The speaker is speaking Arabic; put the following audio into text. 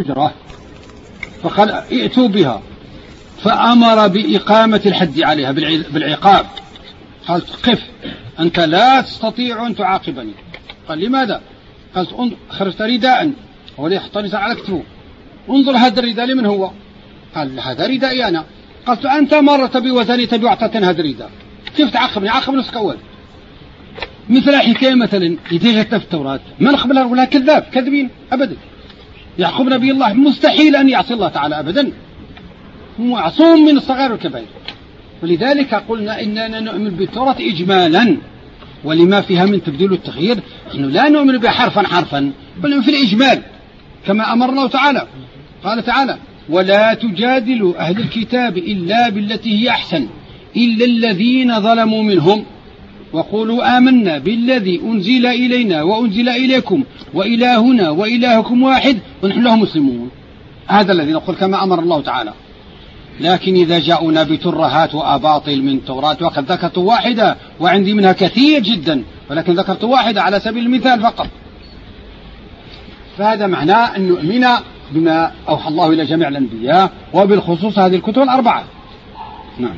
هجرة فقال ائتوا بها فأمر بإقامة الحد عليها بالعقاب. قال قف أنت لا تستطيع أن تعاقبني. قال لماذا؟ قالت خرجت رداء. اللي يحط على كتفه انظر هذا الرداء لمن هو؟ قال هذا ردائي أنا. قلت أنت مرت بي وأعطيتني هذا الرداء. كيف تعاقبني؟ عاقب نفسك أول. مثل حكاية مثلا إذا جت في التوراة ما نقبلها ولا كذاب كذبين أبدا. يعقوب نبي الله مستحيل أن يعصي الله تعالى أبدا. معصوم من الصغائر والكبائر ولذلك قلنا إننا نؤمن بالتوراة إجمالا. ولما فيها من تبديل والتغيير نحن لا نؤمن بها حرفا حرفا بل في الإجمال كما أمر الله تعالى. قال تعالى ولا تجادلوا أهل الكتاب إلا بالتي هي أحسن إلا الذين ظلموا منهم. وقولوا آمنا بالذي أنزل إلينا وأنزل إليكم وإلهنا وإلهكم واحد ونحن له مسلمون. هذا الذي نقول كما أمر الله تعالى. لكن إذا جاءونا بترهات وأباطيل من التوراة وقد ذكرت واحدة وعندي منها كثير جدا ولكن ذكرت واحدة على سبيل المثال فقط. فهذا معناه أن نؤمن بما أوحى الله إلى جميع الأنبياء وبالخصوص هذه الكتب الأربعة. نعم.